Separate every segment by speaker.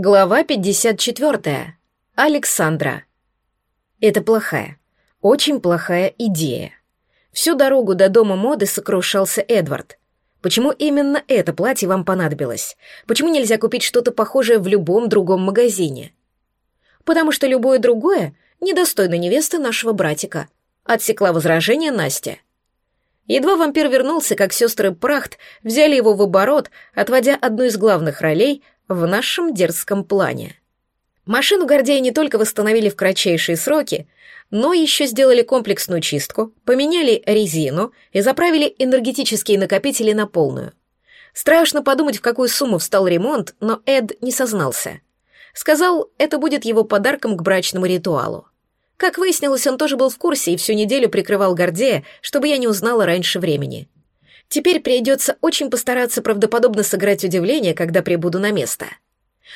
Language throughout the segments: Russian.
Speaker 1: Глава 54. Александра. Это плохая, очень плохая идея. Всю дорогу до дома моды сокрушался Эдвард. Почему именно это платье вам понадобилось? Почему нельзя купить что-то похожее в любом другом магазине? Потому что любое другое недостойно невесты нашего братика. Отсекла возражение Настя. Едва вампир вернулся, как сестры Прахт взяли его в оборот, отводя одну из главных ролей — в нашем дерзком плане. Машину Гордея не только восстановили в кратчайшие сроки, но еще сделали комплексную чистку, поменяли резину и заправили энергетические накопители на полную. Страшно подумать, в какую сумму встал ремонт, но Эд не сознался. Сказал, это будет его подарком к брачному ритуалу. Как выяснилось, он тоже был в курсе и всю неделю прикрывал Гордея, чтобы я не узнала раньше времени. Теперь придется очень постараться правдоподобно сыграть удивление, когда прибуду на место.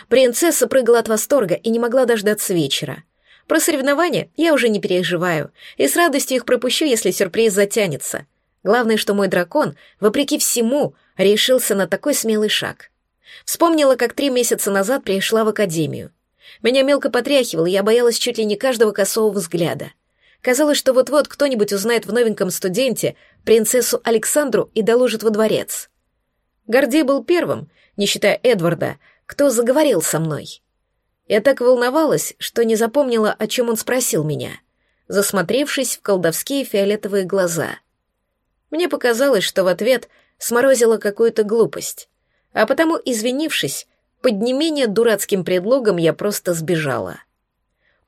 Speaker 1: Принцесса прыгала от восторга и не могла дождаться вечера. Про соревнования я уже не переживаю, и с радостью их пропущу, если сюрприз затянется. Главное, что мой дракон, вопреки всему, решился на такой смелый шаг. Вспомнила, как три месяца назад пришла в академию. Меня мелко потряхивало, я боялась чуть ли не каждого косого взгляда. Казалось, что вот-вот кто-нибудь узнает в новеньком студенте принцессу Александру и доложит во дворец. Гордей был первым, не считая Эдварда, кто заговорил со мной. Я так волновалась, что не запомнила, о чем он спросил меня, засмотревшись в колдовские фиолетовые глаза. Мне показалось, что в ответ сморозила какую-то глупость, а потому, извинившись, под не менее дурацким предлогом я просто сбежала.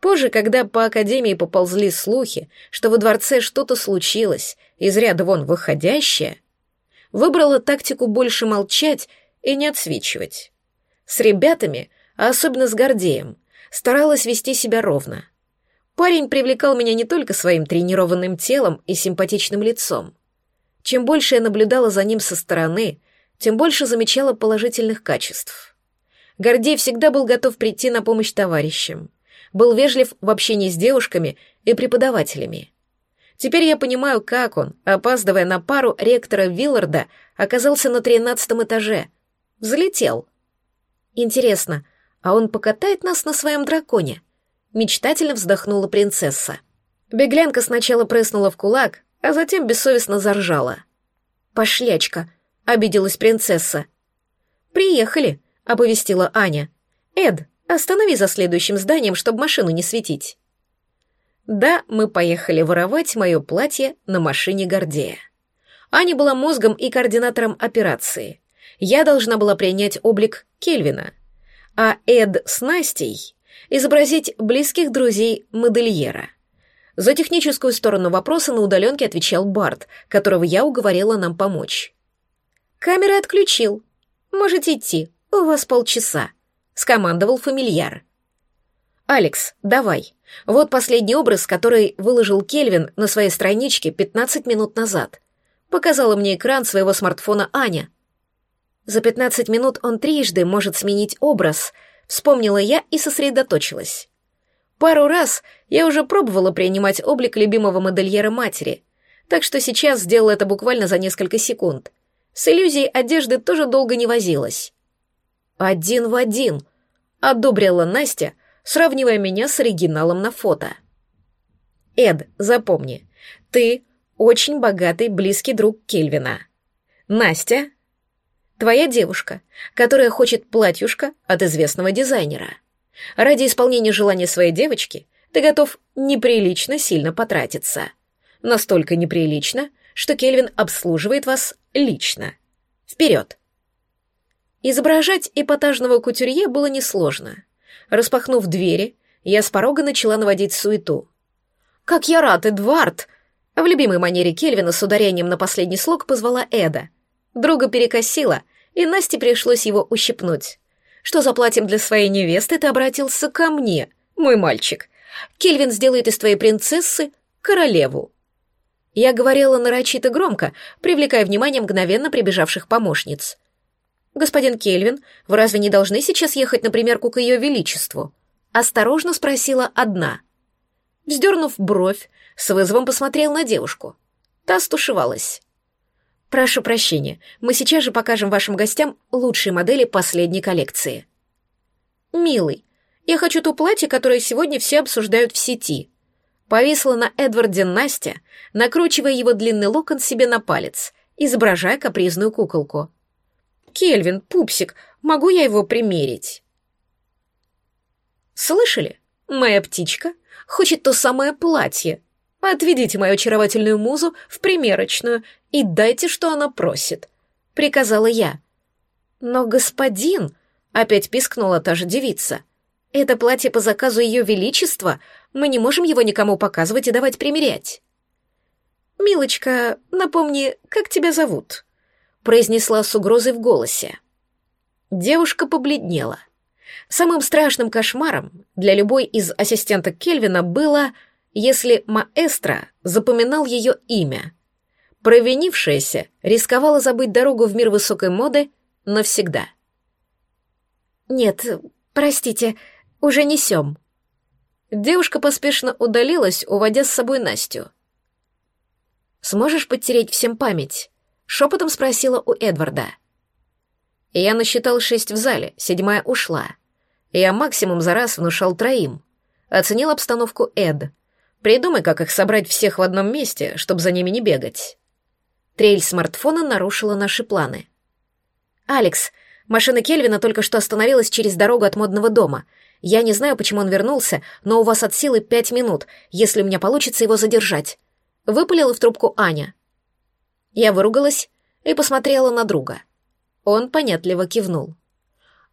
Speaker 1: Позже, когда по академии поползли слухи, что во дворце что-то случилось, из ряда вон выходящее, выбрала тактику больше молчать и не отсвечивать. С ребятами, а особенно с Гордеем, старалась вести себя ровно. Парень привлекал меня не только своим тренированным телом и симпатичным лицом. Чем больше я наблюдала за ним со стороны, тем больше замечала положительных качеств. Гордей всегда был готов прийти на помощь товарищам был вежлив в общении с девушками и преподавателями. Теперь я понимаю, как он, опаздывая на пару ректора Вилларда, оказался на тринадцатом этаже. Взлетел. Интересно, а он покатает нас на своем драконе? Мечтательно вздохнула принцесса. Беглянка сначала прыснула в кулак, а затем бессовестно заржала. «Пошлячка», — обиделась принцесса. «Приехали», — оповестила Аня. «Эд, Останови за следующим зданием, чтобы машину не светить. Да, мы поехали воровать мое платье на машине Гордея. Аня была мозгом и координатором операции. Я должна была принять облик Кельвина, а Эд с Настей изобразить близких друзей модельера. За техническую сторону вопроса на удаленке отвечал Барт, которого я уговорила нам помочь. «Камеры отключил. Можете идти, у вас полчаса», — скомандовал фамильяр. «Алекс, давай. Вот последний образ, который выложил Кельвин на своей страничке 15 минут назад. Показала мне экран своего смартфона Аня. За 15 минут он трижды может сменить образ, вспомнила я и сосредоточилась. Пару раз я уже пробовала принимать облик любимого модельера матери, так что сейчас сделала это буквально за несколько секунд. С иллюзией одежды тоже долго не возилась. «Один в один», — одобрила Настя, сравнивая меня с оригиналом на фото. «Эд, запомни, ты очень богатый близкий друг Кельвина. Настя — твоя девушка, которая хочет платьюшко от известного дизайнера. Ради исполнения желания своей девочки ты готов неприлично сильно потратиться. Настолько неприлично, что Кельвин обслуживает вас лично. Вперед!» Изображать эпатажного кутюрье было несложно. Распахнув двери, я с порога начала наводить суету. «Как я рад, Эдвард!» В любимой манере Кельвина с ударением на последний слог позвала Эда. Друга перекосила, и Насте пришлось его ущипнуть. «Что заплатим для своей невесты, ты обратился ко мне, мой мальчик. Кельвин сделает из твоей принцессы королеву». Я говорила нарочито громко, привлекая внимание мгновенно прибежавших помощниц. «Господин Кельвин, вы разве не должны сейчас ехать на примерку к ее величеству?» Осторожно спросила одна. Вздернув бровь, с вызовом посмотрел на девушку. Та стушевалась. «Прошу прощения, мы сейчас же покажем вашим гостям лучшие модели последней коллекции». «Милый, я хочу то платье, которое сегодня все обсуждают в сети». Повисла на Эдварде Настя, накручивая его длинный локон себе на палец, изображая капризную куколку. «Кельвин, пупсик, могу я его примерить?» «Слышали? Моя птичка хочет то самое платье. Отведите мою очаровательную музу в примерочную и дайте, что она просит», — приказала я. «Но господин...» — опять пискнула та же девица. «Это платье по заказу Ее Величества. Мы не можем его никому показывать и давать примерять». «Милочка, напомни, как тебя зовут?» — произнесла с угрозой в голосе. Девушка побледнела. Самым страшным кошмаром для любой из ассистенток Кельвина было, если маэстро запоминал ее имя. Провинившаяся рисковала забыть дорогу в мир высокой моды навсегда. «Нет, простите, уже несем». Девушка поспешно удалилась, уводя с собой Настю. «Сможешь подтереть всем память?» — шепотом спросила у Эдварда. Я насчитал шесть в зале, седьмая ушла. Я максимум за раз внушал троим. Оценил обстановку Эд. Придумай, как их собрать всех в одном месте, чтобы за ними не бегать. Трель смартфона нарушила наши планы. «Алекс, машина Кельвина только что остановилась через дорогу от модного дома. Я не знаю, почему он вернулся, но у вас от силы пять минут, если у меня получится его задержать. Выпалила в трубку Аня. Я выругалась и посмотрела на друга. Он понятливо кивнул.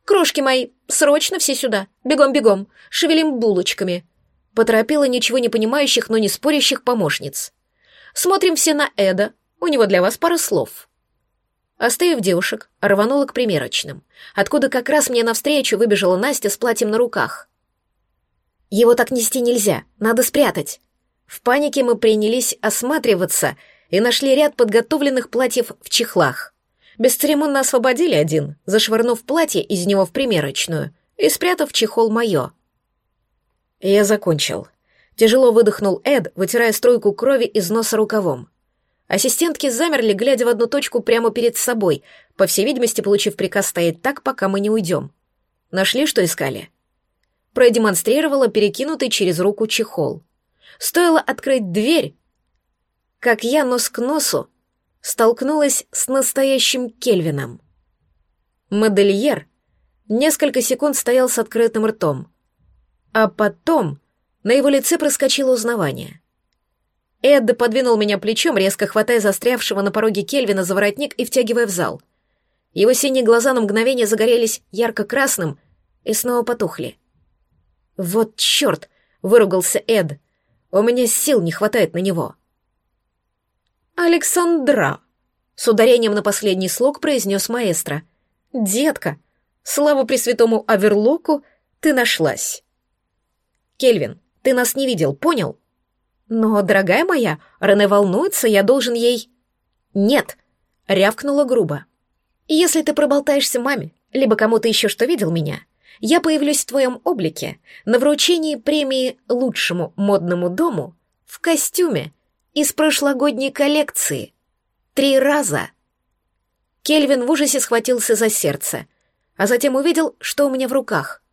Speaker 1: «Крошки мои, срочно все сюда! Бегом-бегом! Шевелим булочками!» Поторопила ничего не понимающих, но не спорящих помощниц. «Смотрим все на Эда, у него для вас пара слов». Оставив девушек, рванула к примерочным, откуда как раз мне навстречу выбежала Настя с платьем на руках. «Его так нести нельзя, надо спрятать!» В панике мы принялись осматриваться и нашли ряд подготовленных платьев в чехлах. Бесцеремонно освободили один, зашвырнув платье из него в примерочную и спрятав чехол мое. Я закончил. Тяжело выдохнул Эд, вытирая струйку крови из носа рукавом. Ассистентки замерли, глядя в одну точку прямо перед собой, по всей видимости, получив приказ стоять так, пока мы не уйдем. Нашли, что искали? Продемонстрировала перекинутый через руку чехол. Стоило открыть дверь, как я нос к носу столкнулась с настоящим Кельвином. Модельер несколько секунд стоял с открытым ртом, а потом на его лице проскочило узнавание. Эд подвинул меня плечом, резко хватая застрявшего на пороге Кельвина за воротник и втягивая в зал. Его синие глаза на мгновение загорелись ярко-красным и снова потухли. «Вот черт!» — выругался Эд — у меня сил не хватает на него. «Александра!» — с ударением на последний слог произнес маэстро. «Детка, слава Пресвятому Аверлоку, ты нашлась!» «Кельвин, ты нас не видел, понял?» «Но, дорогая моя, Рене волнуется, я должен ей...» «Нет!» — рявкнула грубо. «Если ты проболтаешься маме, либо кому-то еще что видел меня, я появлюсь в твоем облике на вручении премии лучшему модному дому в костюме из прошлогодней коллекции. Три раза. Кельвин в ужасе схватился за сердце, а затем увидел, что у меня в руках.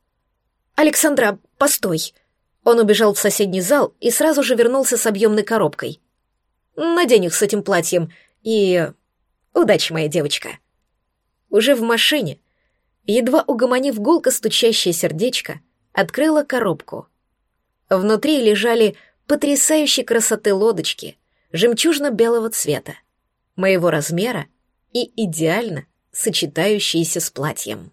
Speaker 1: «Александра, постой!» Он убежал в соседний зал и сразу же вернулся с объемной коробкой. «Надень их с этим платьем и... Удачи, моя девочка!» Уже в машине едва угомонив гулко стучащее сердечко, открыла коробку. Внутри лежали потрясающей красоты лодочки, жемчужно-белого цвета, моего размера и идеально сочетающиеся с платьем.